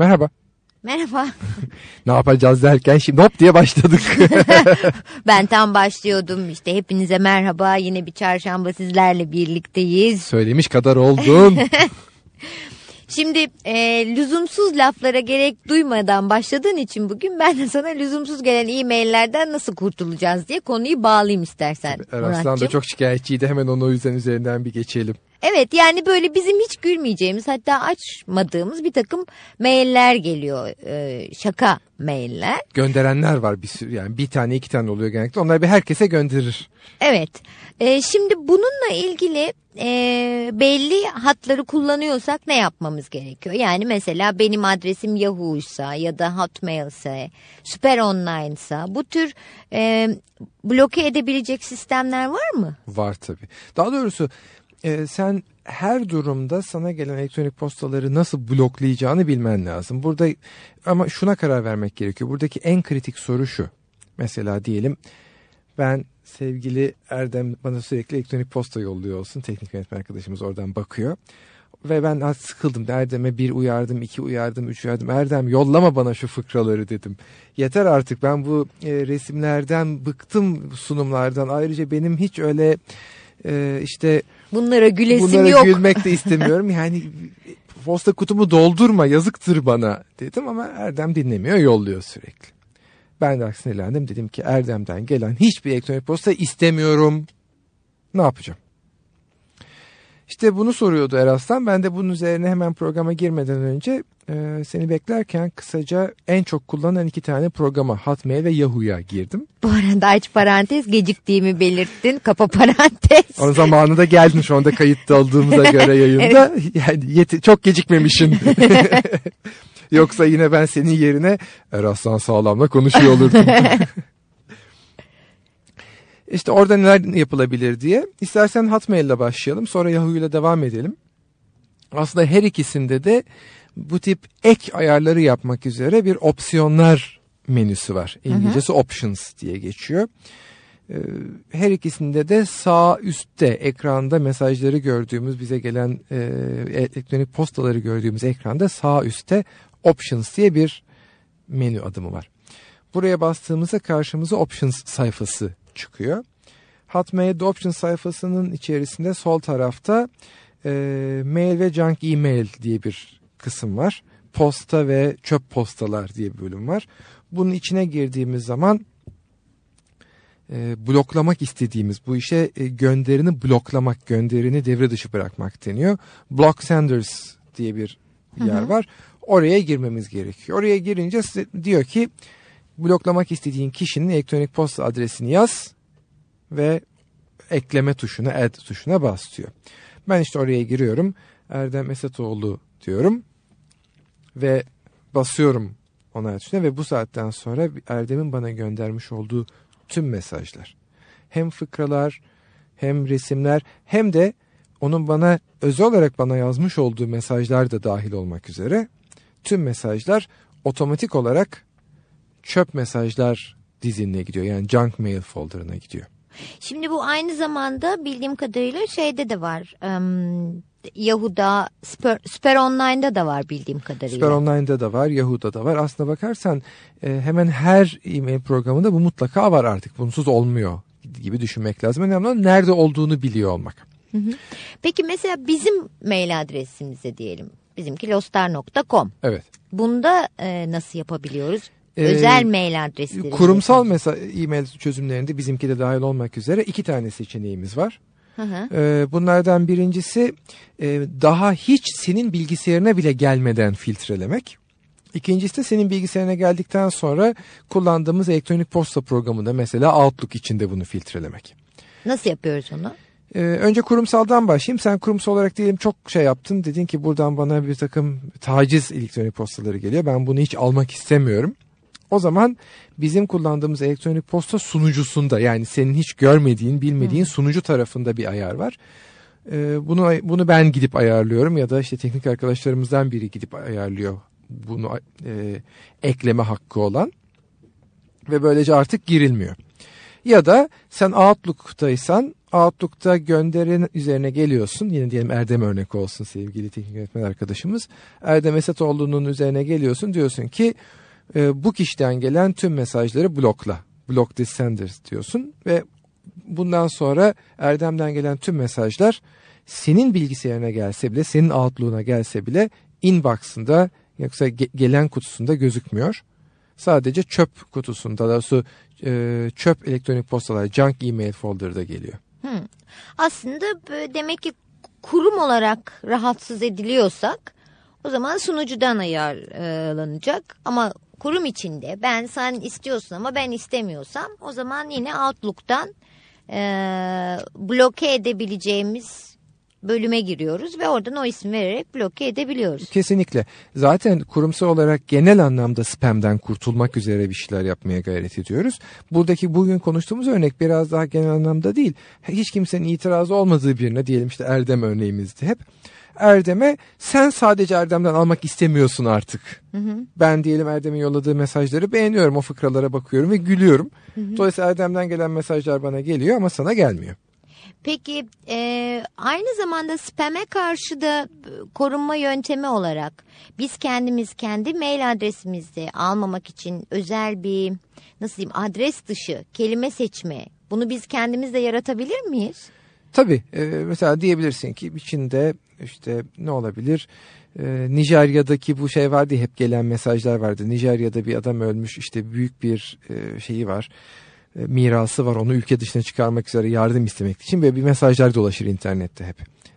Merhaba. Merhaba. ne yapacağız derken şimdi hop diye başladık. ben tam başlıyordum işte hepinize merhaba yine bir çarşamba sizlerle birlikteyiz. Söylemiş kadar oldun. Şimdi e, lüzumsuz laflara gerek duymadan başladığın için bugün ben de sana lüzumsuz gelen e-maillerden nasıl kurtulacağız diye konuyu bağlayayım istersen. Eraslan da çok şikayetçiydi hemen onu o yüzden üzerinden bir geçelim. Evet yani böyle bizim hiç gülmeyeceğimiz hatta açmadığımız bir takım mailler geliyor. Ee, şaka mailler. Gönderenler var bir sürü yani bir tane iki tane oluyor genellikle. Onlar bir herkese gönderir. Evet. Ee, şimdi bununla ilgili e, belli hatları kullanıyorsak ne yapmamız gerekiyor? Yani mesela benim adresim Yahoo'ysa ya da Hotmail'se, Süper Online'sa bu tür e, bloke edebilecek sistemler var mı? Var tabii. Daha doğrusu e, sen her durumda sana gelen elektronik postaları nasıl bloklayacağını bilmen lazım. Burada ama şuna karar vermek gerekiyor. Buradaki en kritik soru şu. Mesela diyelim ben sevgili Erdem bana sürekli elektronik posta yolluyor olsun. Teknik yönetmen arkadaşımız oradan bakıyor. Ve ben az sıkıldım. Erdem'e bir uyardım, iki uyardım, üç uyardım. Erdem yollama bana şu fıkraları dedim. Yeter artık ben bu e, resimlerden bıktım sunumlardan. Ayrıca benim hiç öyle e, işte bunlara gülesim bunlara yok. gülmek de istemiyorum. Yani posta kutumu doldurma yazıktır bana dedim ama Erdem dinlemiyor yolluyor sürekli. Ben de sinirlendim dedim ki Erdem'den gelen hiçbir elektronik posta istemiyorum. Ne yapacağım? İşte bunu soruyordu Eraslan. Ben de bunun üzerine hemen programa girmeden önce e, seni beklerken kısaca en çok kullanılan iki tane programa Hotmail ve Yahoo'ya girdim. Bu arada aç parantez geciktiğimi belirttin. Kapa parantez. O zamanında geldin şu anda kayıtta olduğumuza göre yayında. evet. Yani yeti, çok gecikmemişsin. Yoksa yine ben senin yerine Eraslan Sağlam'la konuşuyor olurdum. İşte orada neler yapılabilir diye. İstersen Hotmail ile başlayalım sonra Yahoo ile devam edelim. Aslında her ikisinde de bu tip ek ayarları yapmak üzere bir opsiyonlar menüsü var. İngilizcesi options diye geçiyor. Her ikisinde de sağ üstte ekranda mesajları gördüğümüz bize gelen e, elektronik postaları gördüğümüz ekranda sağ üstte options diye bir menü adımı var. Buraya bastığımızda karşımıza options sayfası çıkıyor. Hotmail Options sayfasının içerisinde sol tarafta e, mail ve junk email diye bir kısım var. Posta ve çöp postalar diye bir bölüm var. Bunun içine girdiğimiz zaman e, bloklamak istediğimiz bu işe e, gönderini bloklamak, gönderini devre dışı bırakmak deniyor. Block Senders diye bir yer hı hı. var. Oraya girmemiz gerekiyor. Oraya girince diyor ki bloklamak istediğin kişinin elektronik posta adresini yaz ve ekleme tuşuna add tuşuna bas diyor. Ben işte oraya giriyorum. Erdem Esatoğlu diyorum ve basıyorum ona tuşuna ve bu saatten sonra Erdem'in bana göndermiş olduğu tüm mesajlar hem fıkralar hem resimler hem de onun bana özel olarak bana yazmış olduğu mesajlar da dahil olmak üzere tüm mesajlar otomatik olarak çöp mesajlar dizinine gidiyor. Yani junk mail folder'ına gidiyor. Şimdi bu aynı zamanda bildiğim kadarıyla şeyde de var. Um, Yahoo'da, Super, Super Online'da da var bildiğim kadarıyla. Super Online'da da var, Yahoo'da da var. Aslına bakarsan e, hemen her e-mail programında bu mutlaka var artık. Bunsuz olmuyor gibi düşünmek lazım. Önemli olan nerede olduğunu biliyor olmak. Hı hı. Peki mesela bizim mail adresimize diyelim. Bizimki lostar.com. Evet. Bunda e, nasıl yapabiliyoruz? Özel mail adresleri. Kurumsal mesela e-mail çözümlerinde bizimki de dahil olmak üzere iki tane seçeneğimiz var. Hı hı. Bunlardan birincisi daha hiç senin bilgisayarına bile gelmeden filtrelemek. İkincisi de senin bilgisayarına geldikten sonra kullandığımız elektronik posta programında mesela Outlook içinde bunu filtrelemek. Nasıl yapıyoruz onu? Ee, önce kurumsaldan başlayayım. Sen kurumsal olarak diyelim çok şey yaptın. Dedin ki buradan bana bir takım taciz elektronik postaları geliyor. Ben bunu hiç almak istemiyorum. O zaman bizim kullandığımız elektronik posta sunucusunda yani senin hiç görmediğin, bilmediğin hmm. sunucu tarafında bir ayar var. Ee, bunu bunu ben gidip ayarlıyorum ya da işte teknik arkadaşlarımızdan biri gidip ayarlıyor bunu e, ekleme hakkı olan ve böylece artık girilmiyor. Ya da sen Outlook'taysan Outlook'ta gönderin üzerine geliyorsun. Yine diyelim Erdem örnek olsun sevgili teknik yönetmen arkadaşımız. Erdem Esatoğlu'nun üzerine geliyorsun. Diyorsun ki e, bu kişiden gelen tüm mesajları blokla. Block this senders diyorsun ve bundan sonra Erdem'den gelen tüm mesajlar senin bilgisayarına gelse bile, senin Outlook'una gelse bile inbox'ında yoksa ge- gelen kutusunda gözükmüyor. Sadece çöp kutusunda, daha doğrusu e, çöp elektronik postalar, junk email folder'da geliyor. Hmm. Aslında demek ki kurum olarak rahatsız ediliyorsak o zaman sunucudan ayarlanacak ama kurum içinde ben sen istiyorsun ama ben istemiyorsam o zaman yine Outlook'tan e, bloke edebileceğimiz bölüme giriyoruz ve oradan o ismi vererek bloke edebiliyoruz. Kesinlikle. Zaten kurumsal olarak genel anlamda spamden kurtulmak üzere bir şeyler yapmaya gayret ediyoruz. Buradaki bugün konuştuğumuz örnek biraz daha genel anlamda değil. Hiç kimsenin itirazı olmadığı birine diyelim işte Erdem örneğimizdi hep. Erdem'e sen sadece Erdem'den almak istemiyorsun artık. Hı hı. Ben diyelim Erdem'in yolladığı mesajları beğeniyorum o fıkralara bakıyorum ve gülüyorum. Hı hı. Dolayısıyla Erdem'den gelen mesajlar bana geliyor ama sana gelmiyor. Peki e, aynı zamanda spam'e karşı da korunma yöntemi olarak biz kendimiz kendi mail adresimizde almamak için özel bir nasıl diyeyim adres dışı kelime seçme bunu biz kendimiz de yaratabilir miyiz? Tabii e, mesela diyebilirsin ki içinde işte ne olabilir? Ee, Nijerya'daki bu şey vardı hep gelen mesajlar vardı. Nijerya'da bir adam ölmüş işte büyük bir e, şeyi var. E, mirası var onu ülke dışına çıkarmak üzere yardım istemek için böyle bir mesajlar dolaşır internette hep.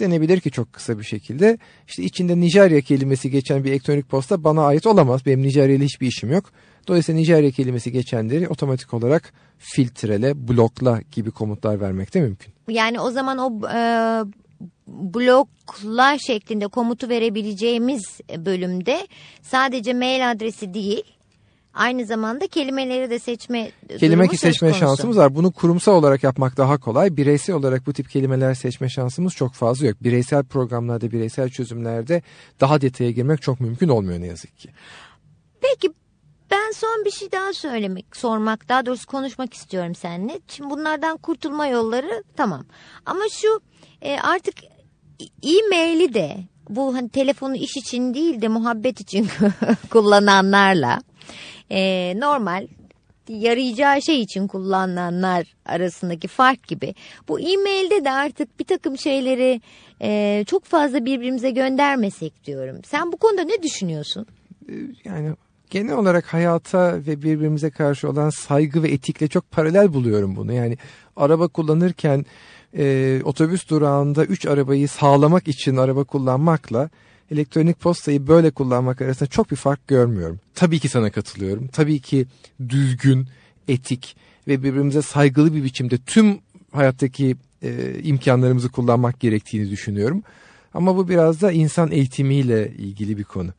Denebilir ki çok kısa bir şekilde işte içinde Nijerya kelimesi geçen bir elektronik posta bana ait olamaz. Benim Nijerya ile hiçbir işim yok. Dolayısıyla Nijerya kelimesi geçenleri otomatik olarak filtrele, blokla gibi komutlar vermek de mümkün. Yani o zaman o e, blokla şeklinde komutu verebileceğimiz bölümde sadece mail adresi değil aynı zamanda kelimeleri de seçme kelime ki seçme konusu. şansımız var. Bunu kurumsal olarak yapmak daha kolay. Bireysel olarak bu tip kelimeler seçme şansımız çok fazla yok. Bireysel programlarda, bireysel çözümlerde daha detaya girmek çok mümkün olmuyor ne yazık ki. Peki ben son bir şey daha söylemek, sormak, daha doğrusu konuşmak istiyorum seninle. Şimdi bunlardan kurtulma yolları tamam. Ama şu e, artık e-maili de bu hani telefonu iş için değil de muhabbet için kullananlarla e, normal yarayacağı şey için kullananlar arasındaki fark gibi. Bu e-mailde de artık bir takım şeyleri e, çok fazla birbirimize göndermesek diyorum. Sen bu konuda ne düşünüyorsun? Yani genel olarak hayata ve birbirimize karşı olan saygı ve etikle çok paralel buluyorum bunu. Yani araba kullanırken e, otobüs durağında üç arabayı sağlamak için araba kullanmakla elektronik postayı böyle kullanmak arasında çok bir fark görmüyorum. Tabii ki sana katılıyorum. Tabii ki düzgün, etik ve birbirimize saygılı bir biçimde tüm hayattaki e, imkanlarımızı kullanmak gerektiğini düşünüyorum. Ama bu biraz da insan eğitimiyle ilgili bir konu.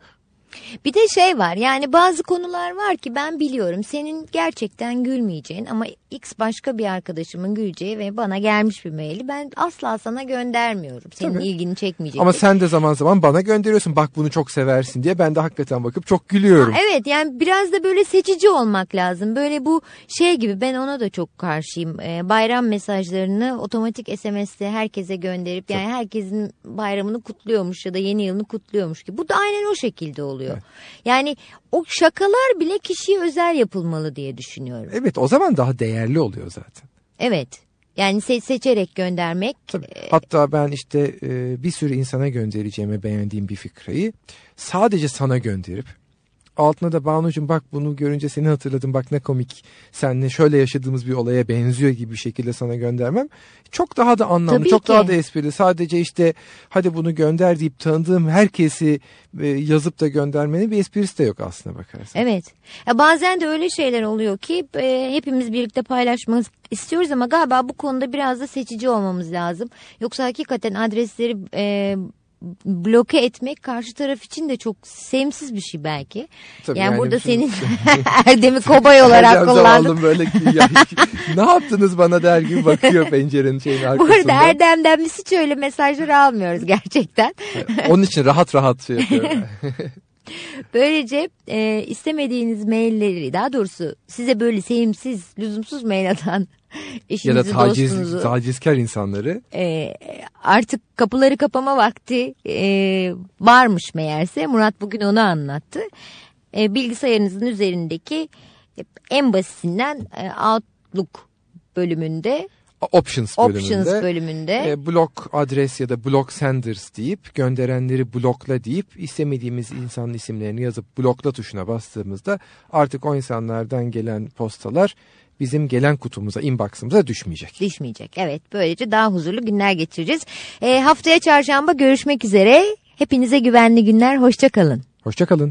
Bir de şey var yani bazı konular var ki ben biliyorum senin gerçekten gülmeyeceğin ama X başka bir arkadaşımın güleceği ve bana gelmiş bir maili ben asla sana göndermiyorum. Senin Tabii. ilgini çekmeyecek. Ama sen de zaman zaman bana gönderiyorsun bak bunu çok seversin diye ben de hakikaten bakıp çok gülüyorum. Ha, evet yani biraz da böyle seçici olmak lazım. Böyle bu şey gibi ben ona da çok karşıyım. Ee, bayram mesajlarını otomatik SMS'te herkese gönderip yani herkesin bayramını kutluyormuş ya da yeni yılını kutluyormuş gibi. Bu da aynen o şekilde oluyor. Evet. Yani o şakalar bile kişiye özel yapılmalı diye düşünüyorum. Evet o zaman daha değerli oluyor zaten. Evet. Yani se seçerek göndermek. Tabii. E, Hatta ben işte e, bir sürü insana göndereceğime beğendiğim bir fikrayı sadece sana gönderip altına da Banucuğum bak bunu görünce seni hatırladım bak ne komik senle şöyle yaşadığımız bir olaya benziyor gibi bir şekilde sana göndermem çok daha da anlamlı Tabii çok ki. daha da esprili sadece işte hadi bunu gönder deyip tanıdığım herkesi e, yazıp da göndermenin bir esprisi de yok aslına bakarsan. Evet ya bazen de öyle şeyler oluyor ki e, hepimiz birlikte paylaşmak istiyoruz ama galiba bu konuda biraz da seçici olmamız lazım yoksa hakikaten adresleri e, bloke etmek karşı taraf için de çok sevimsiz bir şey belki. Tabii yani, yani burada senin Erdem'i kobay olarak kullandım. böyle ki ya, ne yaptınız bana der gibi bakıyor pencerenin şeyin arkasında. Bu arada Erdem'den biz hiç öyle mesajlar almıyoruz gerçekten. Onun için rahat rahat şey yapıyorum. Böylece e, istemediğiniz mailleri daha doğrusu size böyle sevimsiz, lüzumsuz mail atan ya eşinizi, da taciz, dostunuzu tacizkar insanları e, artık kapıları kapama vakti e, varmış meğerse. Murat bugün onu anlattı. E, bilgisayarınızın üzerindeki en basitinden e, Outlook bölümünde options bölümünde, Options bölümünde e, blok adres ya da blok senders deyip gönderenleri blokla deyip istemediğimiz insanın isimlerini yazıp blokla tuşuna bastığımızda artık o insanlardan gelen postalar bizim gelen kutumuza, inbox'ımıza düşmeyecek. düşmeyecek. Evet böylece daha huzurlu günler geçireceğiz. E, haftaya çarşamba görüşmek üzere. Hepinize güvenli günler. Hoşçakalın. Hoşçakalın.